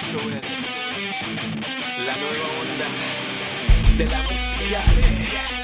Esto es la nueva onda de la música.